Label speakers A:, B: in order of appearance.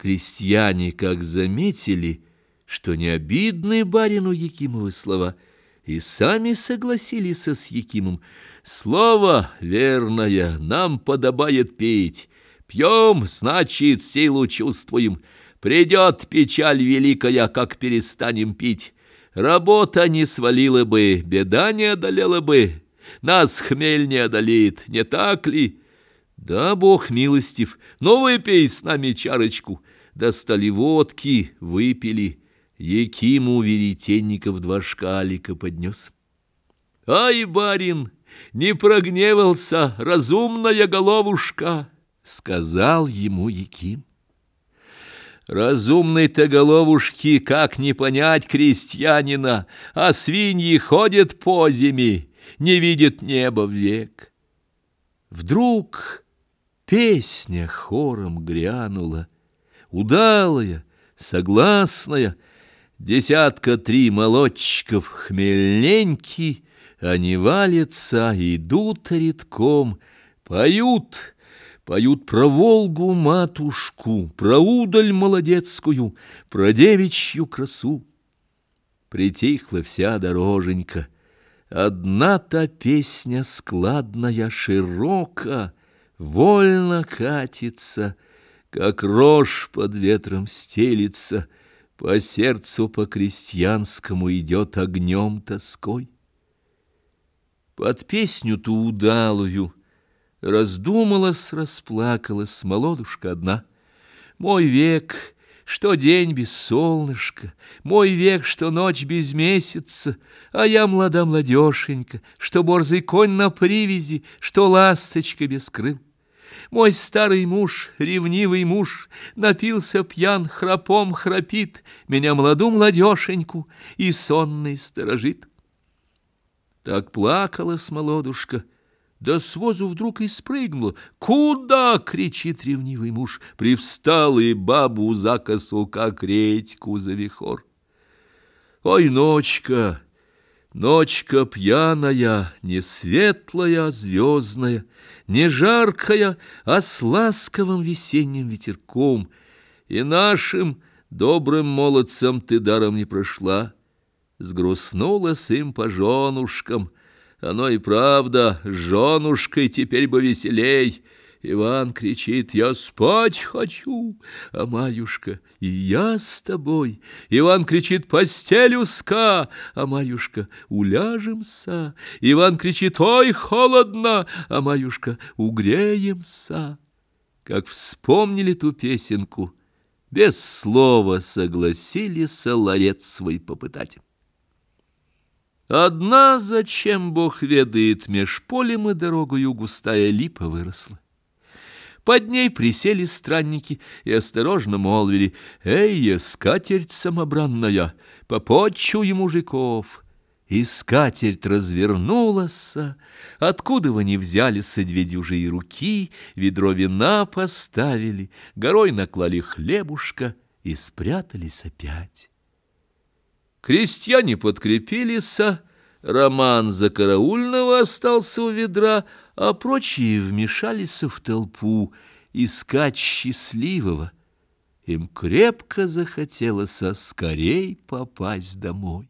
A: Крестьяне, как заметили, что не обидны барину Якимовы слова, и сами согласились с Якимом. Слово верное, нам подобает петь. Пьем, значит, силу чувствуем. Придет печаль великая, как перестанем пить. Работа не свалила бы, беда не одолела бы. Нас хмель не одолеет, не так ли? Да, Бог милостив, но выпей с нами чарочку. Достали водки, выпили. Якиму веретенников два шкалика поднес. Ай, барин, не прогневался, разумная головушка, сказал ему Яким. Разумной-то головушки, как не понять крестьянина, а свиньи ходят по зиме, не видят неба век. Вдруг песня хором грянула, удалая, согласная, десятка три молодчиков хмельненький, они валятся, идут редком, поют, поют про Волгу матушку, про удаль молодецкую, про девичью красу. Притихла вся дороженька, одна та песня складная, широка, вольно катится — как рожь под ветром стелится, По сердцу по-крестьянскому идет огнем тоской. Под песню-ту удалую Раздумалась, расплакалась молодушка одна. Мой век, что день без солнышка, Мой век, что ночь без месяца, А я млада младешенька, Что борзый конь на привязи, Что ласточка без крыл. Мой старый муж, ревнивый муж, Напился пьян, храпом храпит, Меня молоду младешеньку И сонный сторожит. Так плакала смолодушка, да с возу вдруг и спрыгнула. «Куда?» — кричит ревнивый муж. Привстал и бабу за косу, как редьку за вихор. «Ой, ночка!» Ночка пьяная, не светлая, а звездная, Не жаркая, а с ласковым весенним ветерком, И нашим добрым молодцам ты даром не прошла. Сгрустнулась им по женушкам, оно и правда, с женушкой теперь бы веселей — Иван кричит, я спать хочу, а Марюшка, и я с тобой. Иван кричит, постель узка, а Марюшка, уляжемся. Иван кричит, ой, холодно, а Марюшка, угреемся. Как вспомнили ту песенку, без слова согласились ларец свой попытать. Одна, зачем Бог ведает, меж полем и дорогою густая липа выросла. Под ней присели странники и осторожно молвили, «Эй, скатерть самобранная, попотчуй мужиков!» И скатерть развернулась, откуда вы не взялись две дюжие руки, ведро вина поставили, горой наклали хлебушка и спрятались опять. Крестьяне подкрепились, Роман за караульного остался у ведра, а прочие вмешались в толпу искать счастливого. Им крепко захотелось скорей попасть домой.